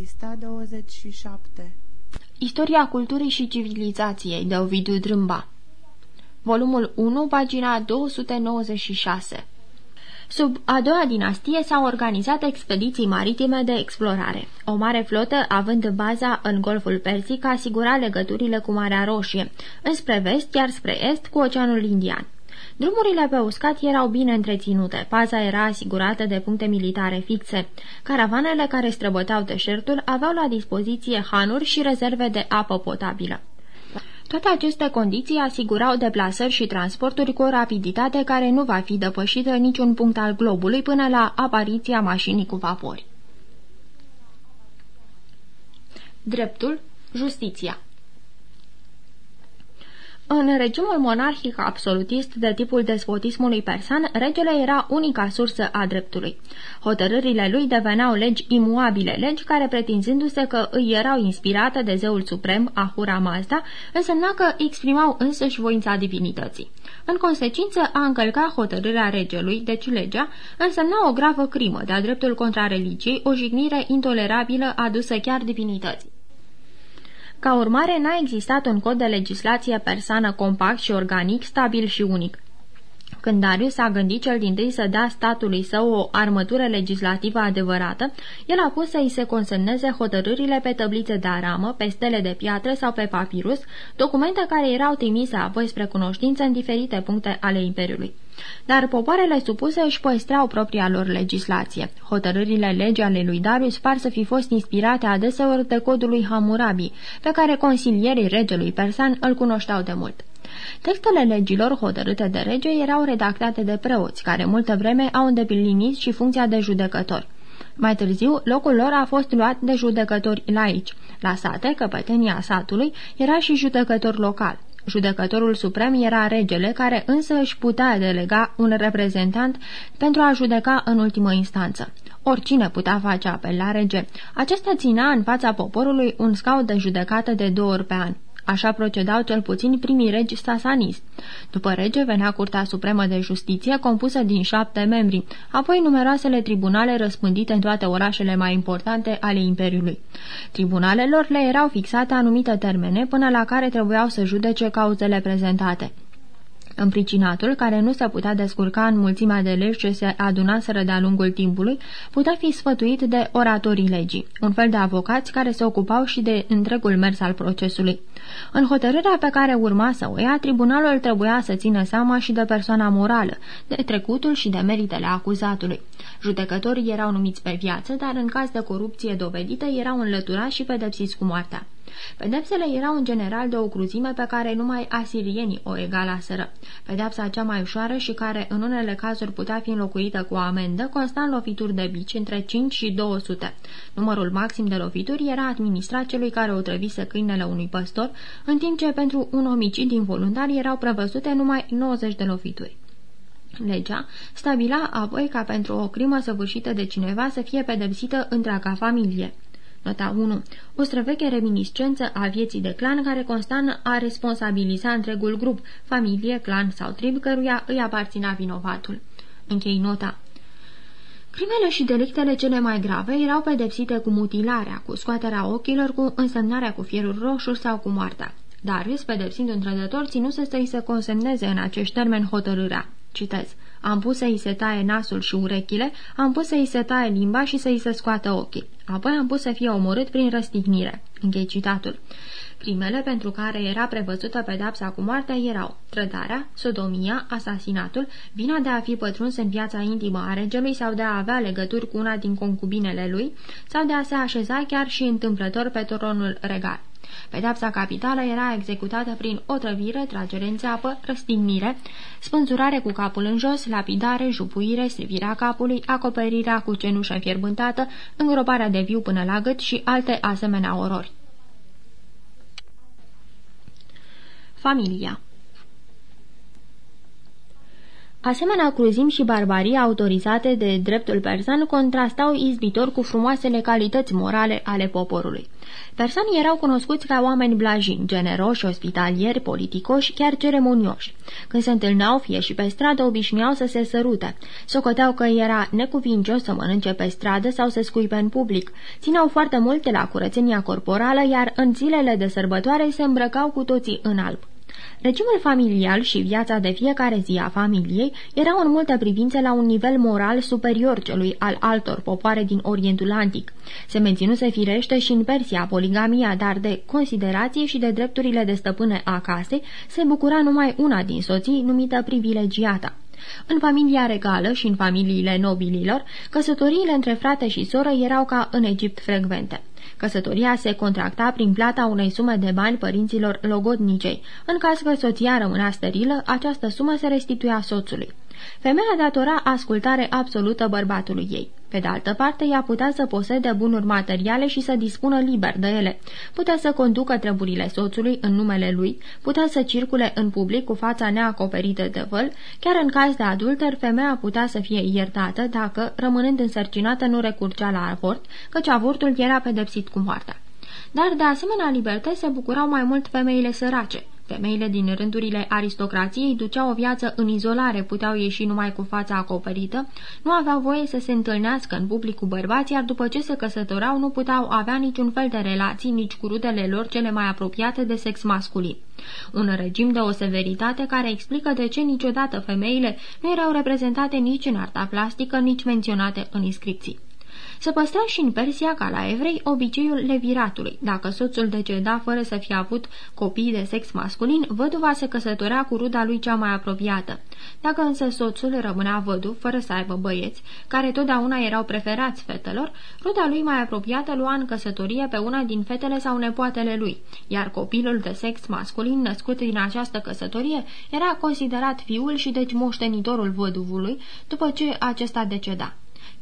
Pista 27 Istoria culturii și civilizației de Ovidiu Drâmba Volumul 1, pagina 296 Sub a doua dinastie s-au organizat expediții maritime de explorare. O mare flotă, având baza în Golful Persic, asigura legăturile cu Marea Roșie, înspre vest, iar spre est, cu Oceanul Indian. Drumurile pe uscat erau bine întreținute, paza era asigurată de puncte militare fixe. Caravanele care străbăteau deșertul aveau la dispoziție hanuri și rezerve de apă potabilă. Toate aceste condiții asigurau deplasări și transporturi cu o rapiditate care nu va fi depășită în niciun punct al globului până la apariția mașinii cu vapori. Dreptul, justiția în regimul monarhic absolutist de tipul despotismului persan, regele era unica sursă a dreptului. Hotărârile lui deveneau legi imuabile, legi care, pretinzându-se că îi erau inspirate de zeul suprem, Ahura Mazda, însemna că exprimau însăși voința divinității. În consecință, a încălca hotărârea regelui, deci legea, însemna o gravă crimă de-a dreptul contra religiei, o jignire intolerabilă adusă chiar divinității. Ca urmare, n-a existat un cod de legislație persană compact și organic, stabil și unic. Când Darius a gândit cel din tâi să dea statului său o armătură legislativă adevărată, el a pus să-i se consemneze hotărârile pe tăblițe de aramă, pe stele de piatră sau pe papirus, documente care erau trimise apoi spre cunoștință în diferite puncte ale Imperiului. Dar popoarele supuse își păstrau propria lor legislație. Hotărârile legii ale lui Darius par să fi fost inspirate adeseori de codul lui Hammurabi, pe care consilierii regelui persan îl cunoșteau de mult. Textele legilor hotărâte de rege erau redactate de preoți, care multă vreme au îndeplinit și funcția de judecători. Mai târziu, locul lor a fost luat de judecători laici. La sate, căpetenia satului era și judecător local. Judecătorul suprem era regele, care însă își putea delega un reprezentant pentru a judeca în ultimă instanță. Oricine putea face apel la rege. Acesta ținea în fața poporului un scaut de judecată de două ori pe an. Așa procedau cel puțin primii regi sasanis. După rege venea Curtea Supremă de Justiție, compusă din șapte membri, apoi numeroasele tribunale răspândite în toate orașele mai importante ale Imperiului. Tribunalelor le erau fixate anumite termene până la care trebuiau să judece cauzele prezentate. Împricinatul, care nu se putea descurca în mulțimea de legi ce se adunaseră de-a lungul timpului, putea fi sfătuit de oratorii legii, un fel de avocați care se ocupau și de întregul mers al procesului. În hotărârea pe care urma să o ia, tribunalul trebuia să țină seama și de persoana morală, de trecutul și de meritele acuzatului. Judecătorii erau numiți pe viață, dar în caz de corupție dovedită erau înlăturați și pedepsiți cu moartea. Pedepsele erau în general de o cruzime pe care numai asirienii o egalaseră. Pedepsa cea mai ușoară și care în unele cazuri putea fi înlocuită cu o amendă consta în lovituri de bici între 5 și 200. Numărul maxim de lovituri era administrat celui care o trăvise câinele unui păstor, în timp ce pentru un omicid involuntar erau prevăzute numai 90 de lovituri. Legea stabila apoi ca pentru o crimă săvârșită de cineva să fie pedepsită întreaga familie. Nota 1. O străveche reminiscență a vieții de clan care consta în a responsabiliza întregul grup, familie, clan sau trib, căruia îi aparținea vinovatul. Închei nota. Crimele și delictele cele mai grave erau pedepsite cu mutilarea, cu scoaterea ochilor, cu însemnarea cu fierul roșu sau cu moartea. Darius, pedepsind un trădător, ținuse să-i se consemneze în acești termeni hotărârea. Citez. Am pus să-i se taie nasul și urechile, am pus să-i se taie limba și să-i se scoată ochii. Apoi am pus să fie omorât prin răstignire. Închei citatul. Crimele pentru care era prevăzută pedapsa cu moartea erau trădarea, sodomia, asasinatul, vina de a fi pătruns în viața intimă a regelui sau de a avea legături cu una din concubinele lui sau de a se așeza chiar și întâmplător pe tronul regal. Pedapsa capitală era executată prin otrăvire, tragere în țeapă, răstignire, spânzurare cu capul în jos, lapidare, jupuire, strivirea capului, acoperirea cu cenușă fierbântată, îngroparea de viu până la gât și alte asemenea orori. Familia Asemenea, cruzim și barbarie autorizate de dreptul persan contrastau izbitor cu frumoasele calități morale ale poporului. Persanii erau cunoscuți ca oameni blajini, generoși, ospitalieri, politicoși, chiar ceremonioși. Când se întâlneau, fie și pe stradă, obișnuiau să se sărute. Socoteau că era necuvincios să mănânce pe stradă sau să scuipe în public. Țineau foarte multe la curățenia corporală, iar în zilele de sărbătoare se îmbrăcau cu toții în alb. Regimul familial și viața de fiecare zi a familiei erau în multe privințe la un nivel moral superior celui al altor popoare din Orientul Antic. Se menținuse firește și în Persia poligamia, dar de considerație și de drepturile de stăpâne a casei se bucura numai una din soții, numită privilegiata. În familia regală și în familiile nobililor, căsătoriile între frate și soră erau ca în Egipt frecvente. Căsătoria se contracta prin plata unei sume de bani părinților logodnicei. În caz că soția rămânea sterilă, această sumă se restituia soțului. Femeia datora ascultare absolută bărbatului ei. Pe de altă parte, ea putea să posede bunuri materiale și să dispună liber de ele. Putea să conducă treburile soțului în numele lui, putea să circule în public cu fața neacoperită de văl, chiar în caz de adulter, femeia putea să fie iertată dacă, rămânând însărcinată, nu recurgea la avort, căci avortul era pedepsit cu moartea. Dar de asemenea libertăți se bucurau mai mult femeile sărace. Femeile din rândurile aristocrației duceau o viață în izolare, puteau ieși numai cu fața acoperită, nu aveau voie să se întâlnească în public cu bărbați, iar după ce se căsătorau nu puteau avea niciun fel de relații nici cu rudele lor cele mai apropiate de sex masculin. Un regim de o severitate care explică de ce niciodată femeile nu erau reprezentate nici în arta plastică, nici menționate în inscripții. Se păstra și în Persia, ca la evrei, obiceiul leviratului. Dacă soțul deceda fără să fie avut copii de sex masculin, văduva se căsătorea cu ruda lui cea mai apropiată. Dacă însă soțul rămânea văduv, fără să aibă băieți, care totdeauna erau preferați fetelor, ruda lui mai apropiată lua în căsătorie pe una din fetele sau nepoatele lui, iar copilul de sex masculin născut din această căsătorie era considerat fiul și deci moștenitorul văduvului după ce acesta deceda.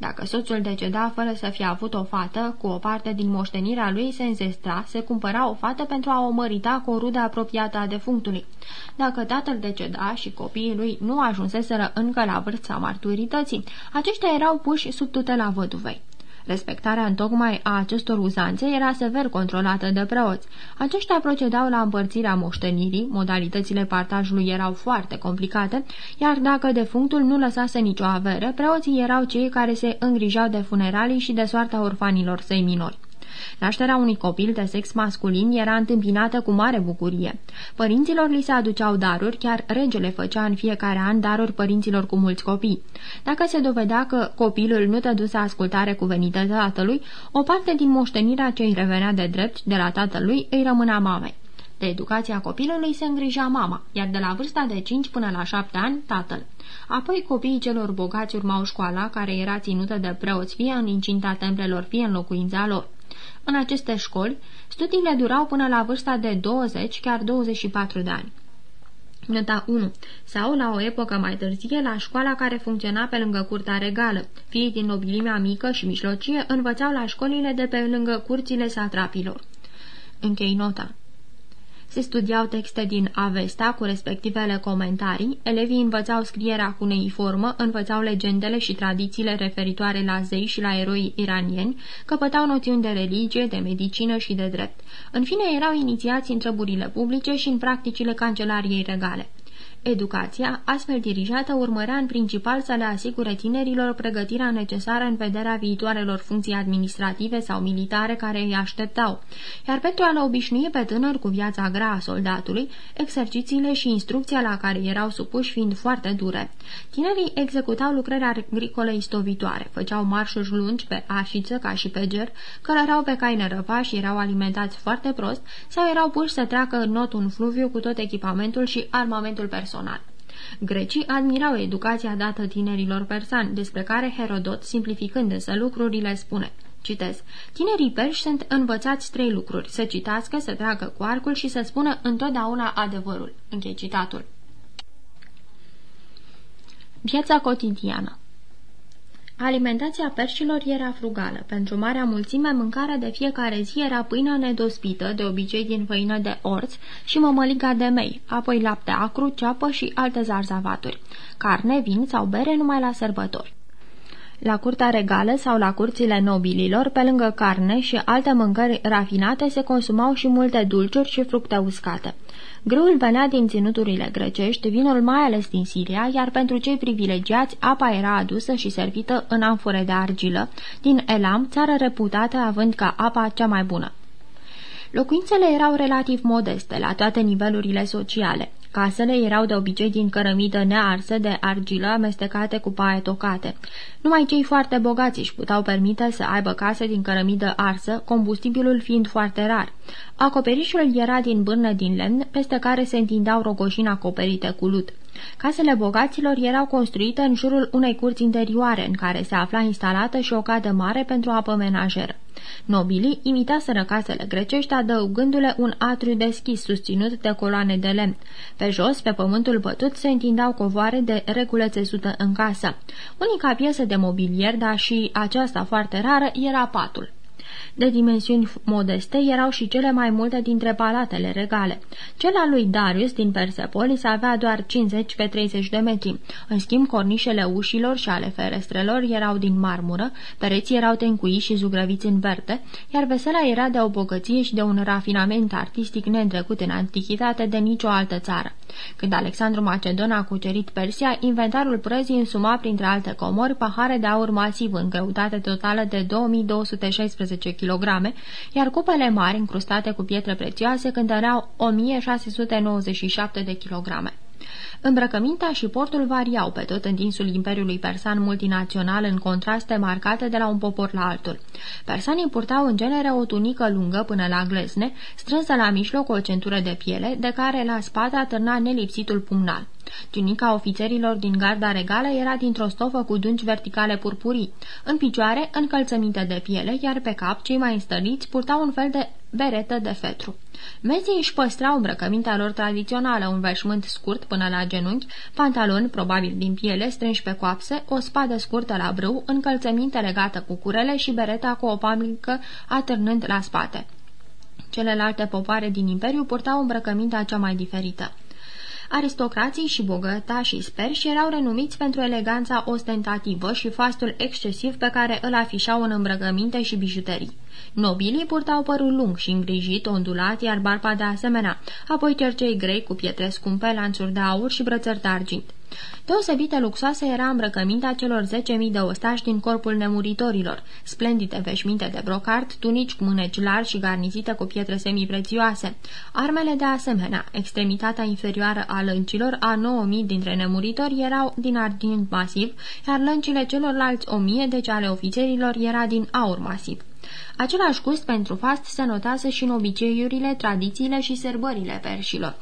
Dacă soțul deceda fără să fie avut o fată, cu o parte din moștenirea lui se înzestra, se cumpăra o fată pentru a o mărita cu o rudă apropiată a defunctului. Dacă tatăl deceda și copiii lui nu ajunseseră încă la vârsta marturității, aceștia erau puși sub tutela văduvei. Respectarea întocmai a acestor uzanțe era sever controlată de preoți. Aceștia procedau la împărțirea moștenirii, modalitățile partajului erau foarte complicate, iar dacă defunctul nu lăsase nicio avere, preoții erau cei care se îngrijau de funeralii și de soarta orfanilor săi minori. Nașterea unui copil de sex masculin era întâmpinată cu mare bucurie. Părinților li se aduceau daruri, chiar regele făcea în fiecare an daruri părinților cu mulți copii. Dacă se dovedea că copilul nu dăduse ascultare cuvenită tatălui, o parte din moștenirea ce îi revenea de drept de la tatălui îi rămânea mamei. De educația copilului se îngrija mama, iar de la vârsta de 5 până la 7 ani, tatăl. Apoi copiii celor bogați urmau școala, care era ținută de preoți fie în incinta templelor, fie în locuința lor. În aceste școli, studiile durau până la vârsta de 20, chiar 24 de ani. Nota 1. Sau, la o epocă mai târzie, la școala care funcționa pe lângă curtea regală. Fiii din nobilimea mică și mijlocie învățau la școlile de pe lângă curțile satrapilor. Închei nota. Se studiau texte din Avesta cu respectivele comentarii, elevii învățau scrierea cuneiformă, învățau legendele și tradițiile referitoare la zei și la eroi iranieni, căpătau noțiuni de religie, de medicină și de drept. În fine, erau inițiați în treburile publice și în practicile cancelariei regale. Educația, astfel dirijată, urmărea în principal să le asigure tinerilor pregătirea necesară în vederea viitoarelor funcții administrative sau militare care îi așteptau, iar pentru a le obișnui pe tânăr cu viața grea a soldatului, exercițiile și instrucția la care erau supuși fiind foarte dure. Tinerii executau lucrări agricole istovitoare, făceau marșuri lungi pe așiță ca și pe ger, călărau pe cai nărăvași, erau alimentați foarte prost sau erau puși să treacă în not un fluviu cu tot echipamentul și armamentul personal personal. Grecii admirau educația dată tinerilor persani, despre care Herodot, simplificând însă lucrurile, spune Citez. Tinerii perși sunt învățați trei lucruri, să citească, să tragă cu arcul și să spună întotdeauna adevărul. Închei citatul. Viața cotidiană Alimentația perșilor era frugală. Pentru marea mulțime, mâncarea de fiecare zi era pâinea nedospită, de obicei din făină de orț și mămăliga de mei, apoi lapte acru, ceapă și alte zarzavaturi. Carne, vin sau bere numai la sărbători. La curtea regală sau la curțile nobililor, pe lângă carne și alte mâncări rafinate, se consumau și multe dulciuri și fructe uscate. Grâul venea din ținuturile grecești, vinul mai ales din Siria, iar pentru cei privilegiați apa era adusă și servită în amfore de argilă, din Elam, țară reputată având ca apa cea mai bună. Locuințele erau relativ modeste la toate nivelurile sociale. Casele erau de obicei din cărămidă nearsă de argilă amestecate cu paie tocate. Numai cei foarte bogați își puteau permite să aibă case din cărămidă arsă, combustibilul fiind foarte rar. Acoperișul era din bârnă din lemn, peste care se întindeau rogoșini acoperite cu lut. Casele bogaților erau construite în jurul unei curți interioare, în care se afla instalată și o cadă mare pentru apă menajeră. Nobilii imitaseră casele grecești, adăugându-le un atriu deschis, susținut de coloane de lemn. Pe jos, pe pământul bătut, se întindeau covoare de regulă țesută în casă. Unica piesă de mobilier, dar și aceasta foarte rară, era patul. De dimensiuni modeste erau și cele mai multe dintre palatele regale. Cel al lui Darius din Persepolis avea doar 50 pe 30 de metri. În schimb, cornișele ușilor și ale ferestrelor erau din marmură, pereții erau tencuiți și zugrăviți în verde, iar vesela era de o bogăție și de un rafinament artistic neîntrecut în antichitate de nicio altă țară. Când Alexandru Macedon a cucerit Persia, inventarul prăzii însuma printre alte comori pahare de aur masiv în greutate totală de 2216 kg, iar cupele mari încrustate cu pietre prețioase cântăreau 1697 de kilograme. Îmbrăcămintea și portul variau pe tot întinsul Imperiului Persan multinațional în contraste marcate de la un popor la altul. Persanii purtau în genere o tunică lungă până la glezne, strânsă la mijloc o centură de piele, de care la spate atârna nelipsitul pumnal. Tunica ofițerilor din garda regală era dintr-o stofă cu dungi verticale purpurii. În picioare, încălțăminte de piele, iar pe cap, cei mai înstăriți purtau un fel de beretă de fetru. Mezii își păstrau îmbrăcămintea lor tradițională, un veșmânt scurt până la genunchi, pantaloni, probabil din piele, strânși pe coapse, o spadă scurtă la brâu, încălțăminte legată cu curele și bereta cu o pamică atârnând la spate. Celelalte popoare din imperiu purtau îmbrăcămintea cea mai diferită. Aristocrații și bogătașii sperși erau renumiți pentru eleganța ostentativă și fastul excesiv pe care îl afișau în îmbrăcăminte și bijuterii. Nobilii purtau părul lung și îngrijit, ondulat, iar barba de asemenea, apoi cercei grei cu pietre scumpe, lanțuri de aur și brățări de argint. Deosebită luxoasă era îmbrăcămintea celor 10.000 de ostași din corpul nemuritorilor, splendide veșminte de brocart, tunici cu mâneci largi și garnizite cu pietre semiprețioase. Armele de asemenea, extremitatea inferioară a lăncilor a 9.000 dintre nemuritori erau din argint masiv, iar lăncile celorlalți 1.000, deci ale ofițerilor, era din aur masiv. Același gust pentru fast se notează și în obiceiurile, tradițiile și sărbările perșilor.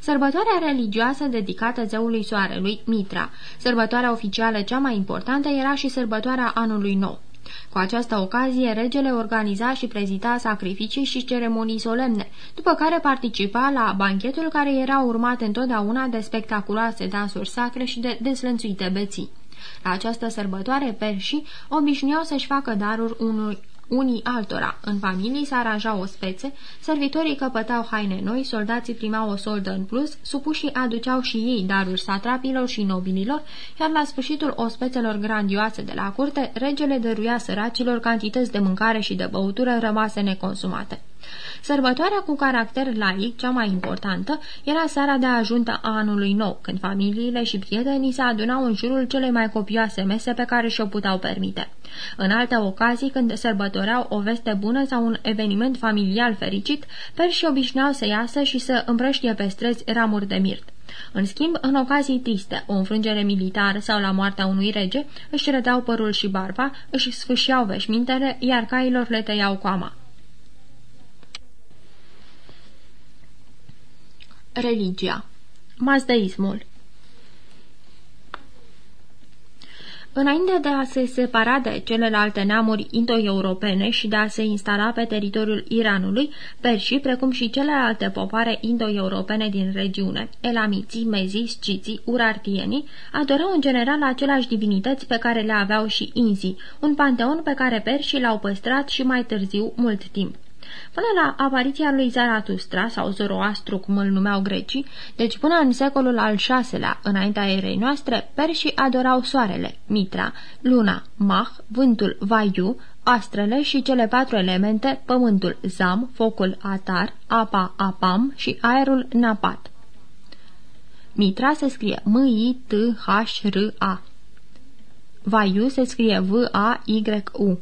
Sărbătoarea religioasă dedicată zeului soarelui, Mitra, sărbătoarea oficială cea mai importantă era și sărbătoarea anului nou. Cu această ocazie, regele organiza și prezita sacrificii și ceremonii solemne, după care participa la banchetul care era urmat întotdeauna de spectaculoase dansuri sacre și de deslănțuite beții. La această sărbătoare, perșii obișnuiau să-și facă daruri unui unii altora. În familii se aranja o spețe, servitorii căpătau haine noi, soldații primau o soldă în plus, supușii aduceau și ei daruri satrapilor și nobililor, iar la sfârșitul ospețelor grandioase de la curte, regele dăruia săracilor cantități de mâncare și de băutură rămase neconsumate. Sărbătoarea cu caracter laic, cea mai importantă, era seara de ajuntă a anului nou, când familiile și prietenii se adunau în jurul cele mai copioase mese pe care și-o puteau permite. În alte ocazii, când sărbătoreau o veste bună sau un eveniment familial fericit, perși obișnuiau să iasă și să împrăștie pe străzi ramuri de mirt. În schimb, în ocazii triste, o înfrângere militară sau la moartea unui rege, își rădeau părul și barba, își sfâșiau veșmintele, iar cailor le tăiau coama. Religia Mazdeismul Înainte de a se separa de celelalte neamuri indo-europene și de a se instala pe teritoriul Iranului, perșii, precum și celelalte popoare indo-europene din regiune, elamiții, mezii, sciții, urartienii, adorau în general aceleași divinități pe care le aveau și inzii, un panteon pe care perșii l-au păstrat și mai târziu mult timp. Până la apariția lui Zaratustra, sau Zoroastru, cum îl numeau grecii, deci până în secolul al VI-lea, înaintea erei noastre, perșii adorau soarele, mitra, luna, mah, vântul, vaiu, astrele și cele patru elemente, pământul, zam, focul, atar, apa, apam și aerul, napat. Mitra se scrie M-I-T-H-R-A. Vaiu se scrie V-A-Y-U.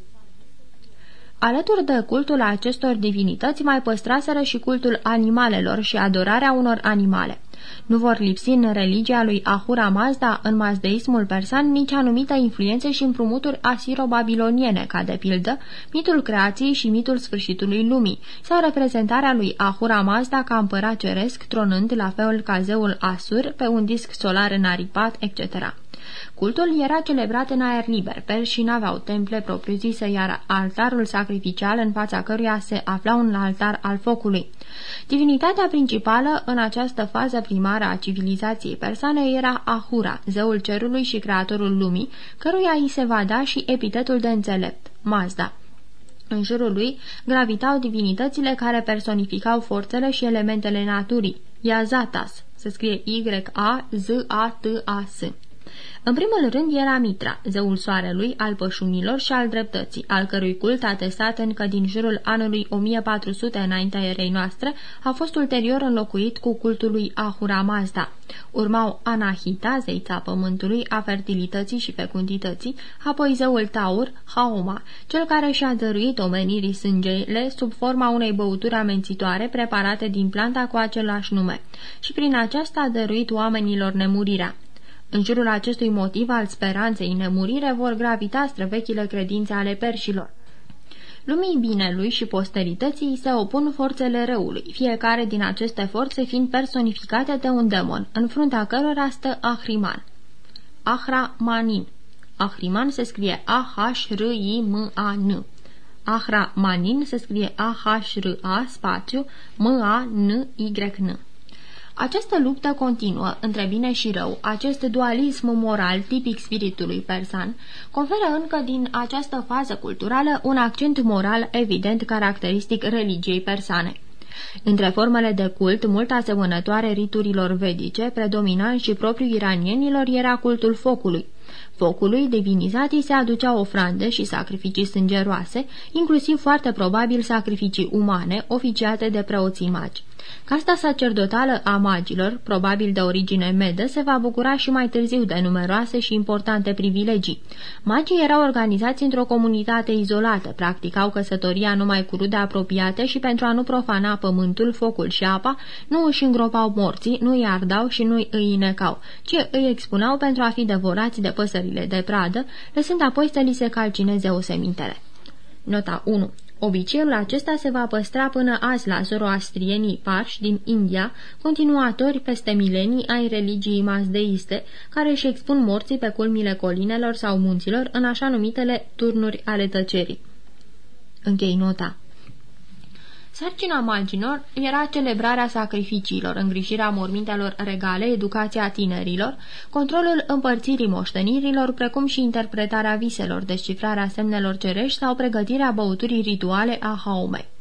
Alături de cultul acestor divinități mai păstraseră și cultul animalelor și adorarea unor animale. Nu vor lipsi în religia lui Ahura Mazda, în mazdeismul persan, nici anumite influențe și împrumuturi asiro-babiloniene, ca de pildă mitul creației și mitul sfârșitului lumii, sau reprezentarea lui Ahura Mazda ca împărat ceresc, tronând la fel ca zeul Asur pe un disc solar înaripat, etc. Cultul era celebrat în aer liber, perșii n-aveau temple propriu-zise, iar altarul sacrificial în fața căruia se afla un altar al focului. Divinitatea principală în această fază primară a civilizației persane era Ahura, zeul cerului și creatorul lumii, căruia îi se va da și epitetul de înțelept, Mazda. În jurul lui gravitau divinitățile care personificau forțele și elementele naturii, Iazatas, se scrie Y-A-Z-A-T-A-S. În primul rând era Mitra, zeul soarelui, al pășunilor și al dreptății, al cărui cult atestat încă din jurul anului 1400 înaintea erei noastre, a fost ulterior înlocuit cu cultul lui Ahura Mazda. Urmau Anahita, zeița pământului, a fertilității și fecundității, apoi zeul Taur, Haoma, cel care și-a dăruit omenirii sângele sub forma unei băuturi amențitoare preparate din planta cu același nume și prin aceasta a dăruit oamenilor nemurirea. În jurul acestui motiv al speranței în nemurire vor gravita străvechile credințe ale perșilor. Lumii binelui și posterității se opun forțele răului, fiecare din aceste forțe fiind personificate de un demon, în fruntea cărora stă Ahriman. Ahra-Manin Ahriman se scrie A-H-R-I-M-A-N. Ahra-Manin se scrie A-H-R-A spațiu M-A-N-Y-N. Această luptă continuă între bine și rău, acest dualism moral tipic spiritului persan, conferă încă din această fază culturală un accent moral evident caracteristic religiei persane. Între formele de cult, mult asemănătoare riturilor vedice, predominant și propriu iranienilor era cultul focului. Focului divinizat se aducea ofrande și sacrificii sângeroase, inclusiv foarte probabil sacrificii umane, oficiate de preoții magi. Casta sacerdotală a magilor, probabil de origine medă, se va bucura și mai târziu de numeroase și importante privilegii. Magii erau organizați într-o comunitate izolată, practicau căsătoria numai cu rude apropiate și pentru a nu profana pământul, focul și apa, nu își îngropau morții, nu îi ardau și nu îi inecau, ci îi expunau pentru a fi devorați de păsările de pradă, lăsând apoi să li se calcineze o semintere. Nota 1. Obiceiul acesta se va păstra până azi la zoroastrienii parși din India, continuatori peste milenii ai religiei mazdeiste, care își expun morții pe culmile colinelor sau munților în așa numitele turnuri ale tăcerii. Închei nota. Sarcina magilor era celebrarea sacrificiilor, îngrijirea mormintelor regale, educația tinerilor, controlul împărțirii moștenirilor, precum și interpretarea viselor, descifrarea semnelor cerești sau pregătirea băuturii rituale a haumei.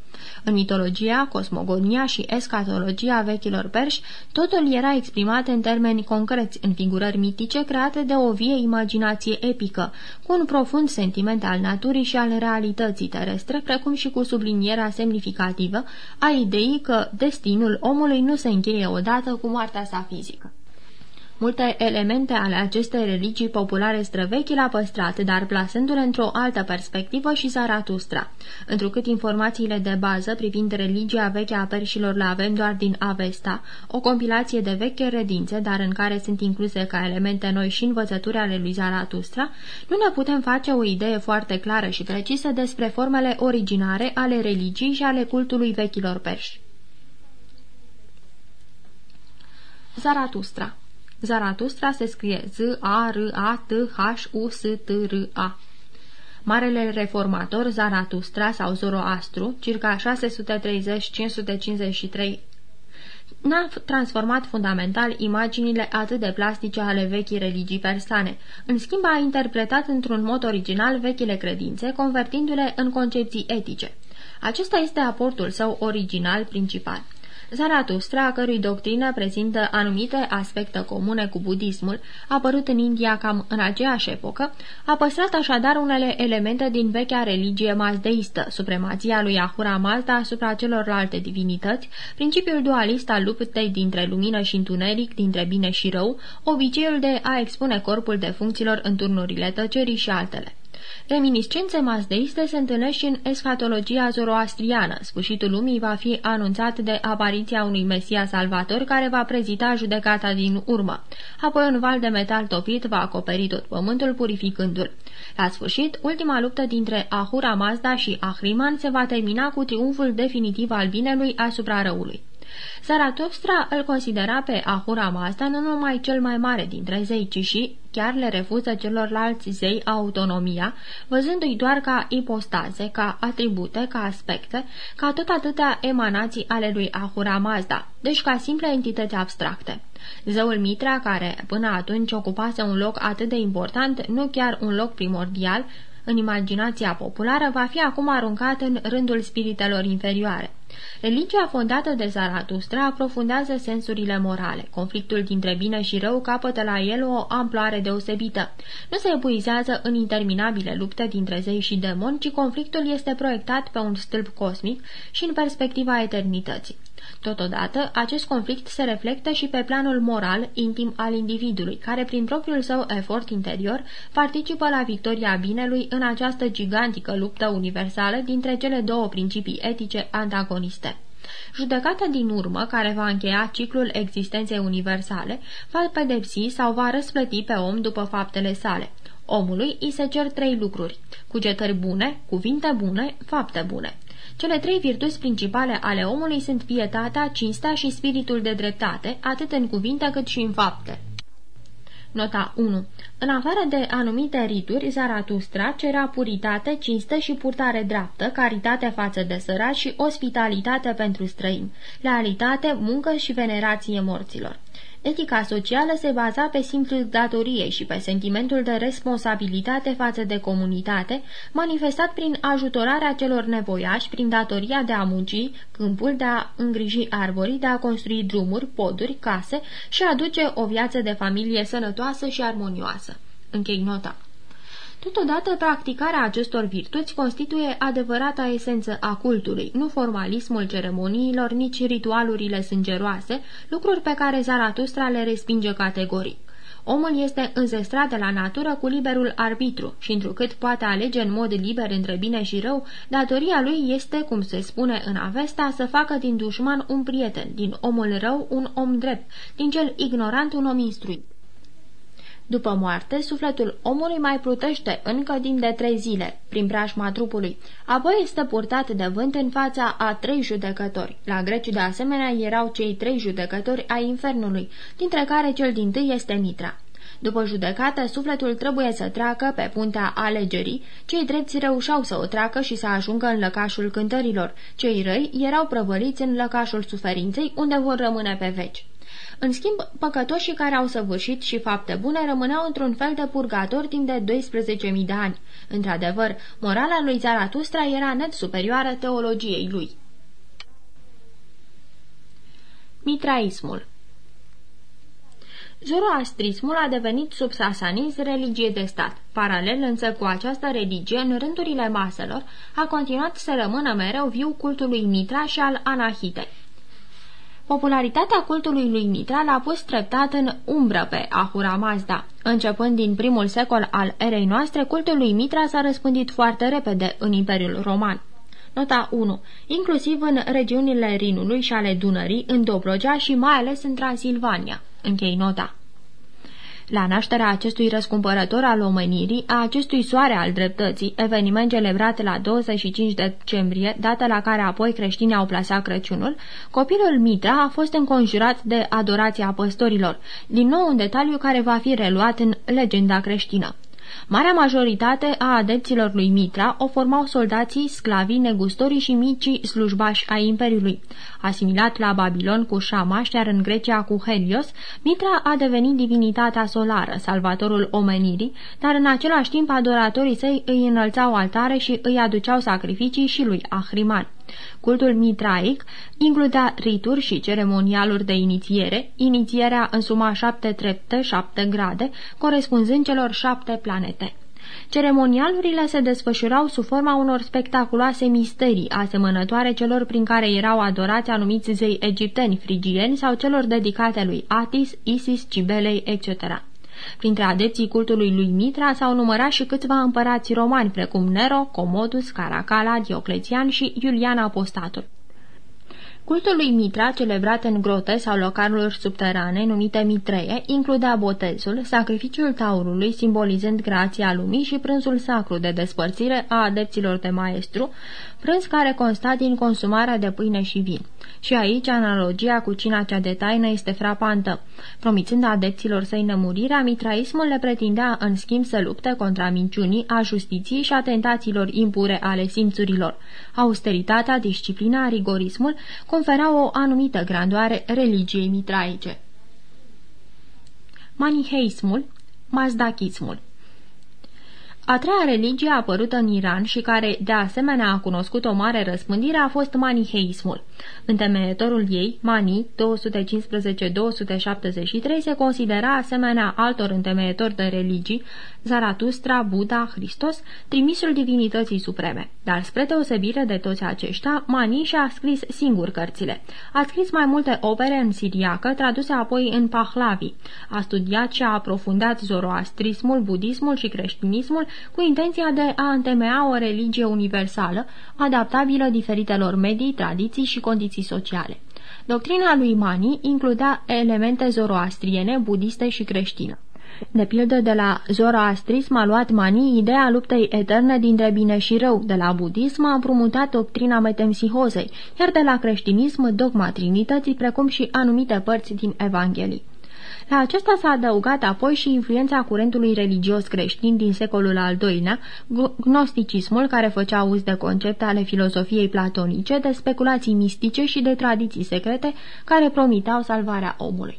În mitologia, cosmogonia și escatologia vechilor perși, totul era exprimat în termeni concreți, în figurări mitice create de o vie imaginație epică, cu un profund sentiment al naturii și al realității terestre, precum și cu sublinierea semnificativă a ideii că destinul omului nu se încheie odată cu moartea sa fizică. Multe elemente ale acestei religii populare străvechi l-a păstrat, dar plasându-le într-o altă perspectivă și Zaratustra. Întrucât informațiile de bază privind religia veche a perșilor le avem doar din Avesta, o compilație de veche redințe, dar în care sunt incluse ca elemente noi și învățături ale lui Zaratustra, nu ne putem face o idee foarte clară și precisă despre formele originare ale religiei și ale cultului vechilor perși. Zaratustra Zaratustra se scrie Z-A-R-A-T-H-U-S-T-R-A. Marele reformator Zaratustra sau Zoroastru, circa 630-553 n-a transformat fundamental imaginile atât de plastice ale vechii religii persane. În schimb, a interpretat într-un mod original vechile credințe, convertindu-le în concepții etice. Acesta este aportul său original principal. Zaratustra, a cărui doctrină prezintă anumite aspecte comune cu budismul, apărut în India cam în aceeași epocă, a păstrat așadar unele elemente din vechea religie mazdeistă, supremația lui Ahura Mazda asupra celorlalte divinități, principiul dualist al luptei dintre lumină și întuneric, dintre bine și rău, obiceiul de a expune corpul de funcțiilor în turnurile tăcerii și altele. Reminiscențe mazdeiste se întâlnesc și în eschatologia zoroastriană. Sfârșitul lumii va fi anunțat de apariția unui Mesia Salvator care va prezita judecata din urmă. Apoi un val de metal topit va acoperi tot pământul purificându-l. La sfârșit, ultima luptă dintre Ahura Mazda și Ahriman se va termina cu triumful definitiv al binelui asupra răului. Zaratustra îl considera pe Ahura Mazda nu numai cel mai mare dintre zei, ci și chiar le refuză celorlalți zei autonomia, văzându-i doar ca ipostaze, ca atribute, ca aspecte, ca tot atâtea emanații ale lui Ahura Mazda, deci ca simple entități abstracte. Zeul Mitra, care până atunci ocupase un loc atât de important, nu chiar un loc primordial, în imaginația populară, va fi acum aruncat în rândul spiritelor inferioare. Religia fondată de Zaratustra aprofundează sensurile morale. Conflictul dintre bine și rău capătă la el o amploare deosebită. Nu se epuizează în interminabile lupte dintre zei și demoni, ci conflictul este proiectat pe un stâlp cosmic și în perspectiva eternității. Totodată, acest conflict se reflectă și pe planul moral intim al individului, care prin propriul său efort interior participă la victoria binelui în această gigantică luptă universală dintre cele două principii etice antagoniste. Judecata din urmă, care va încheia ciclul existenței universale, va pedepsi sau va răsplăti pe om după faptele sale. Omului îi se cer trei lucruri, cugetări bune, cuvinte bune, fapte bune. Cele trei virtuți principale ale omului sunt pietatea, cinstea și spiritul de dreptate, atât în cuvinte cât și în fapte. Nota 1. În afară de anumite rituri, Zaratustra cerea puritate, cinste și purtare dreaptă, caritate față de săraci și ospitalitate pentru străini, lealitate, muncă și venerație morților. Etica socială se baza pe simplul datoriei și pe sentimentul de responsabilitate față de comunitate, manifestat prin ajutorarea celor nevoiași, prin datoria de a munci câmpul, de a îngriji arborii, de a construi drumuri, poduri, case și a aduce o viață de familie sănătoasă și armonioasă. Închei nota. Totodată, practicarea acestor virtuți constituie adevărata esență a cultului, nu formalismul ceremoniilor, nici ritualurile sângeroase, lucruri pe care Zaratustra le respinge categoric. Omul este înzestrat de la natură cu liberul arbitru și întrucât poate alege în mod liber între bine și rău, datoria lui este, cum se spune în Avesta, să facă din dușman un prieten, din omul rău un om drept, din cel ignorant un om instruit. După moarte, sufletul omului mai plutește încă din de trei zile, prin preajma trupului. Apoi este purtat de vânt în fața a trei judecători. La greci, de asemenea, erau cei trei judecători ai infernului, dintre care cel din tâi este Mitra. După judecată, sufletul trebuie să treacă pe puntea alegerii, cei drepți reușeau să o treacă și să ajungă în lăcașul cântărilor, cei răi erau prăvăliți în lăcașul suferinței, unde vor rămâne pe veci. În schimb, păcătoșii care au săvârșit și fapte bune rămâneau într-un fel de purgator timp de 12.000 de ani. Într-adevăr, morala lui Zaratustra era net superioară teologiei lui. Mitraismul Zoroastrismul a devenit sub sasanism religie de stat. Paralel însă cu această religie, în rândurile maselor, a continuat să rămână mereu viu cultul lui Mitra și al Anahitei. Popularitatea cultului lui Mitra l-a pus treptat în umbră pe Ahura Mazda. Începând din primul secol al erei noastre, cultul lui Mitra s-a răspândit foarte repede în Imperiul Roman. Nota 1. Inclusiv în regiunile Rinului și ale Dunării, în Dobrogea și mai ales în Transilvania. Închei nota. La nașterea acestui răscumpărător al omenirii, a acestui soare al dreptății, eveniment celebrat la 25 decembrie, data la care apoi creștinii au plasat Crăciunul, copilul Mitra a fost înconjurat de adorația păstorilor, din nou un detaliu care va fi reluat în legenda creștină. Marea majoritate a adepților lui Mitra o formau soldații, sclavii, negustorii și micii slujbași ai Imperiului. Asimilat la Babilon cu Shamash, iar în Grecia cu Helios, Mitra a devenit divinitatea solară, salvatorul omenirii, dar în același timp adoratorii săi îi înălțau altare și îi aduceau sacrificii și lui Ahriman. Cultul mitraic includea rituri și ceremonialuri de inițiere, inițierea în suma șapte trepte, șapte grade, corespunzând celor șapte planete. Ceremonialurile se desfășurau sub forma unor spectaculoase misterii, asemănătoare celor prin care erau adorați anumiți zei egipteni, frigieni sau celor dedicate lui Atis, Isis, Cibelei, etc. Printre adepții cultului lui Mitra s-au numărat și câțiva împărați romani, precum Nero, Comodus, Caracala, Dioclețian și Iulian Apostatul. Cultul lui Mitra, celebrat în grote sau localuri subterane numite mitreie, includea botezul, sacrificiul taurului, simbolizând grația lumii și prânzul sacru de despărțire a adepților de maestru, prânz care consta din consumarea de pâine și vin. Și aici analogia cu cina cea de taină este frapantă. Promițând adepților săi nămurirea, mitraismul le pretindea în schimb să lupte contra minciunii, a justiției și a tentațiilor impure ale simțurilor. Austeritatea, disciplina, rigorismul conferau o anumită grandoare religiei mitraice. Maniheismul, mazdachismul a treia religie apărută în Iran și care, de asemenea, a cunoscut o mare răspândire a fost maniheismul. Întemeietorul ei, Mani, 215-273, se considera asemenea altor întemeietori de religii, Zaratustra, Buddha, Hristos, trimisul divinității supreme. Dar spre deosebire de toți aceștia, Mani și-a scris singur cărțile. A scris mai multe opere în siriacă, traduse apoi în pahlavi. A studiat și a aprofundat zoroastrismul, budismul și creștinismul cu intenția de a întemeia o religie universală, adaptabilă diferitelor medii, tradiții și condiții sociale. Doctrina lui Mani includea elemente zoroastriene, budiste și creștine. De pildă, de la zoroastrism a luat Mani ideea luptei eterne dintre bine și rău, de la budism a împrumutat doctrina metempsihozei, iar de la creștinism dogma trinității, precum și anumite părți din Evanghelii. La acesta s-a adăugat apoi și influența curentului religios creștin din secolul al II-lea, gnosticismul care făcea uz de concepte ale filozofiei platonice, de speculații mistice și de tradiții secrete care promitau salvarea omului.